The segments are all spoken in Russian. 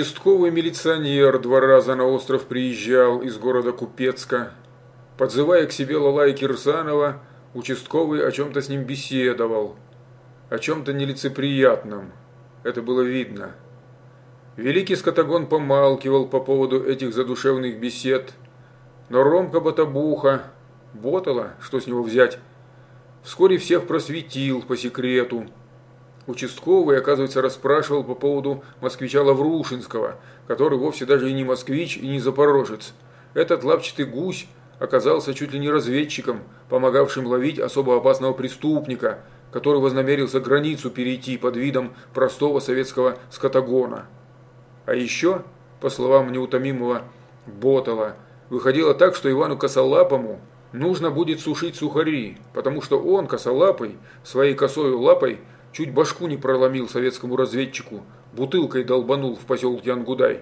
Участковый милиционер два раза на остров приезжал из города Купецка. Подзывая к себе Лалая Кирсанова, участковый о чем-то с ним беседовал. О чем-то нелицеприятном. Это было видно. Великий скотагон помалкивал по поводу этих задушевных бесед. Но Ромка Батабуха, Ботала, что с него взять, вскоре всех просветил по секрету – Участковый, оказывается, расспрашивал по поводу москвича Лаврушинского, который вовсе даже и не москвич, и не запорожец. Этот лапчатый гусь оказался чуть ли не разведчиком, помогавшим ловить особо опасного преступника, который вознамерился границу перейти под видом простого советского скотагона. А еще, по словам неутомимого Ботова, выходило так, что Ивану Косолапому нужно будет сушить сухари, потому что он, косолапый, своей косой лапой – Чуть башку не проломил советскому разведчику, бутылкой долбанул в поселке Ангудай.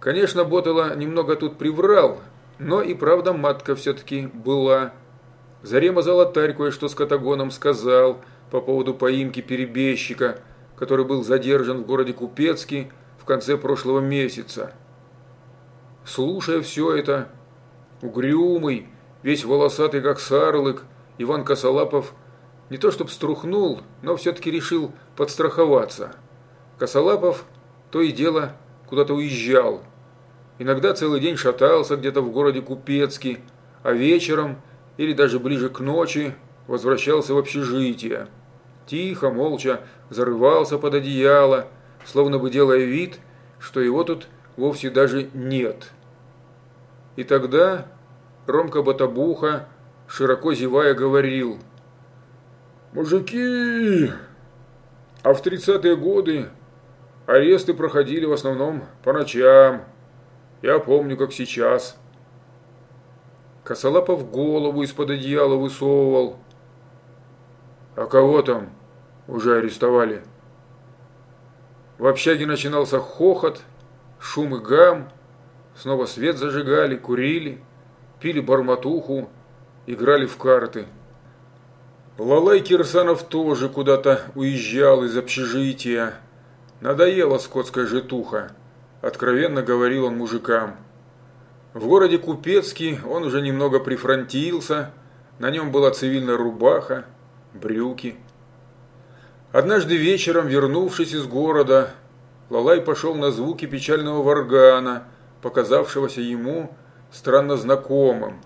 Конечно, Ботела немного тут приврал, но и правда матка все-таки была. Зарема Золотарь кое-что с Катагоном сказал по поводу поимки перебежчика, который был задержан в городе Купецке в конце прошлого месяца. Слушая все это, угрюмый, весь волосатый как сарлык, Иван Косолапов – не то чтобы струхнул, но все-таки решил подстраховаться. Косолапов то и дело куда-то уезжал. Иногда целый день шатался где-то в городе Купецкий, а вечером или даже ближе к ночи возвращался в общежитие. Тихо, молча зарывался под одеяло, словно бы делая вид, что его тут вовсе даже нет. И тогда Ромка Батабуха, широко зевая, говорил – Мужики! А в 30-е годы аресты проходили в основном по ночам. Я помню, как сейчас. Косолапов голову из-под одеяла высовывал. А кого там уже арестовали? В общаге начинался хохот, шум и гам. Снова свет зажигали, курили, пили барматуху, играли в карты. Лалай Кирсанов тоже куда-то уезжал из общежития. Надоела скотская житуха, откровенно говорил он мужикам. В городе Купецкий он уже немного прифронтился, на нем была цивильная рубаха, брюки. Однажды вечером, вернувшись из города, Лалай пошел на звуки печального варгана, показавшегося ему странно знакомым –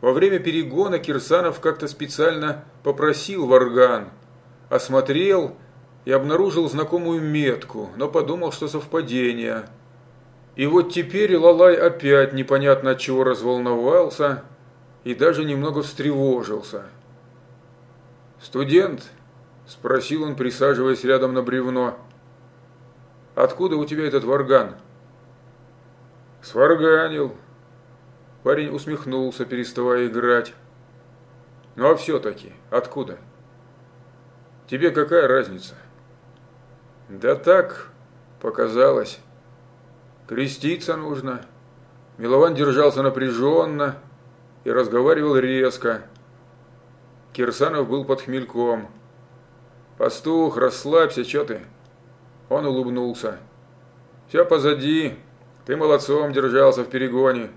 во время перегона Кирсанов как-то специально попросил Варган, осмотрел и обнаружил знакомую метку, но подумал, что совпадение. И вот теперь Лалай опять непонятно от чего разволновался и даже немного встревожился. «Студент?» – спросил он, присаживаясь рядом на бревно. «Откуда у тебя этот варган?» «Сварганил», Парень усмехнулся, переставая играть. Ну а все-таки, откуда? Тебе какая разница? Да так, показалось. Креститься нужно. Милован держался напряженно и разговаривал резко. Кирсанов был под хмельком. «Пастух, расслабься, что ты?» Он улыбнулся. «Все позади. Ты молодцом держался в перегоне.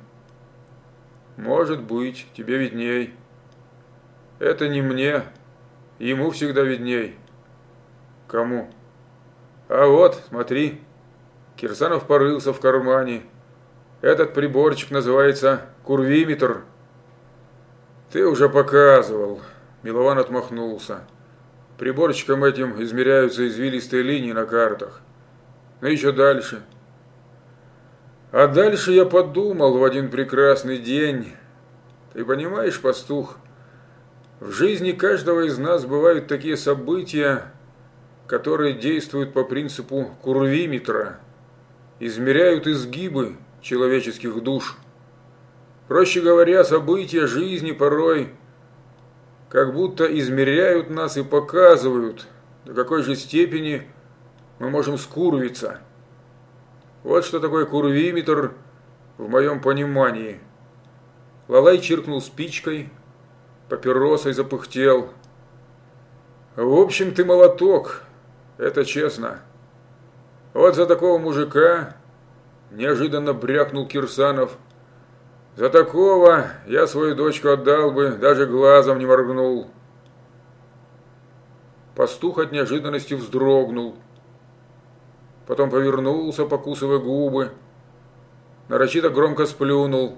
Может быть, тебе видней. Это не мне, ему всегда видней. Кому? А вот, смотри. Кирсанов порылся в кармане. Этот приборчик называется курвиметр. Ты уже показывал. Милован отмахнулся. Приборчиком этим измеряются извилистые линии на картах. Ну еще дальше. А дальше я подумал в один прекрасный день. Ты понимаешь, пастух, в жизни каждого из нас бывают такие события, которые действуют по принципу курвиметра, измеряют изгибы человеческих душ. Проще говоря, события жизни порой как будто измеряют нас и показывают, до какой же степени мы можем скурвиться – вот что такое курвиметр в моем понимании. Лалай чиркнул спичкой, папиросой запыхтел. В общем, ты молоток, это честно. Вот за такого мужика неожиданно брякнул Кирсанов. За такого я свою дочку отдал бы, даже глазом не моргнул. Пастух от неожиданности вздрогнул. Потом повернулся, покусывая губы. Нарочито громко сплюнул.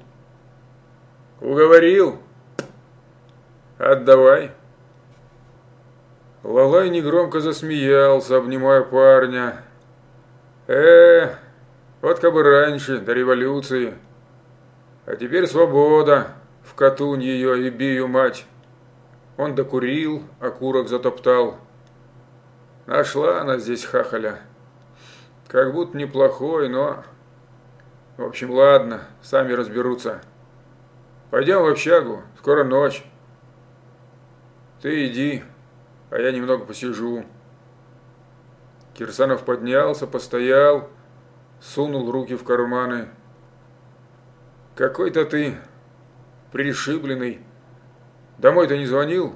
«Уговорил? Отдавай!» Лалай негромко засмеялся, обнимая парня. «Э, вот как бы раньше, до революции. А теперь свобода, в катунь ее и бию мать». Он докурил, окурок затоптал. Нашла она здесь хахаля. Как будто неплохой, но... В общем, ладно, сами разберутся. Пойдем в общагу, скоро ночь. Ты иди, а я немного посижу. Кирсанов поднялся, постоял, сунул руки в карманы. Какой-то ты пришибленный. Домой-то не звонил?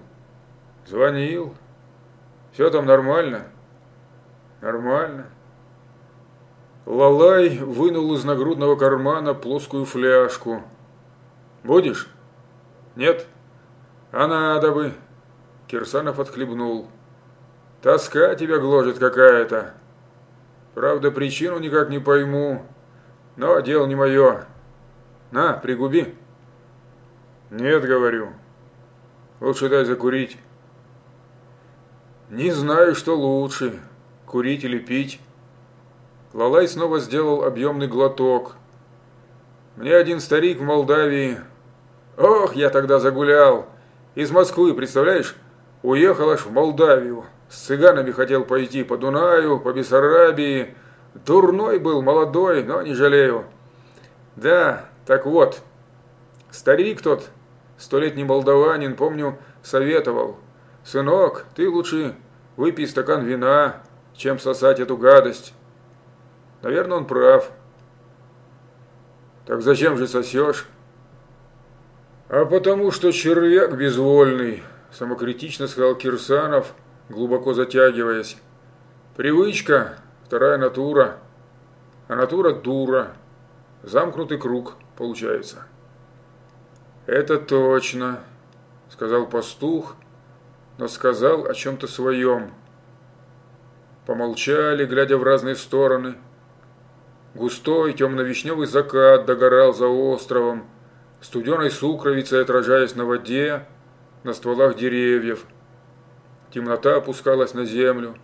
Звонил. Все там нормально? Нормально. Лалай вынул из нагрудного кармана плоскую фляжку. Будешь? Нет? А надо бы. Кирсанов отхлебнул. Тоска тебя гложет какая-то. Правда, причину никак не пойму. Но дело не мое. На, пригуби. Нет, говорю. Лучше дай закурить. Не знаю, что лучше, курить или пить. Лалай снова сделал объемный глоток. Мне один старик в Молдавии... Ох, я тогда загулял. Из Москвы, представляешь? Уехал аж в Молдавию. С цыганами хотел пойти по Дунаю, по Бессарабии. Дурной был, молодой, но не жалею. Да, так вот. Старик тот, столетний молдаванин, помню, советовал. Сынок, ты лучше выпей стакан вина, чем сосать эту гадость. Наверное, он прав. Так зачем же сосешь? А потому что червяк безвольный, самокритично сказал Кирсанов, глубоко затягиваясь. Привычка, вторая натура, а натура дура. Замкнутый круг получается. Это точно, сказал пастух, но сказал о чем-то своем. Помолчали, глядя в разные стороны. Густой темно-вишневый закат догорал за островом, студеной сукровицей отражаясь на воде, на стволах деревьев. Темнота опускалась на землю.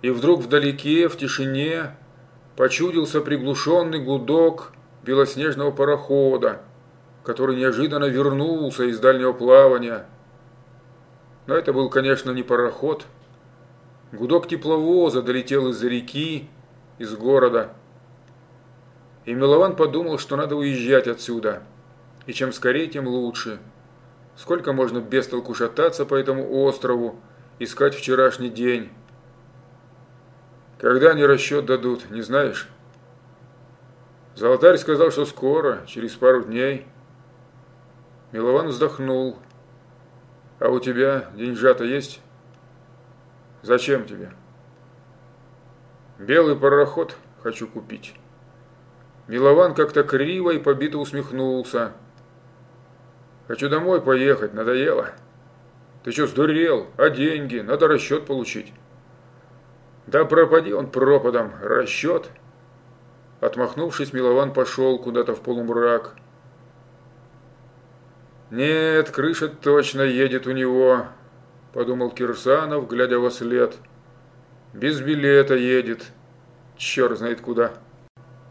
И вдруг вдалеке, в тишине, почудился приглушенный гудок белоснежного парохода, который неожиданно вернулся из дальнего плавания. Но это был, конечно, не пароход. Гудок тепловоза долетел из-за реки, из города. И Милован подумал, что надо уезжать отсюда. И чем скорее, тем лучше. Сколько можно без толку шататься по этому острову, искать вчерашний день? Когда они расчет дадут, не знаешь? Золотарь сказал, что скоро, через пару дней. Милован вздохнул. А у тебя деньжата есть? Зачем тебе? Белый пароход хочу купить. Милован как-то криво и побито усмехнулся. Хочу домой поехать, надоело. Ты что, сдурел? А деньги? Надо расчет получить. Да пропади он пропадом. Расчет? Отмахнувшись, Милован пошел куда-то в полумрак. Нет, крыша точно едет у него, подумал Кирсанов, глядя во след. Без билета едет. Черт знает куда.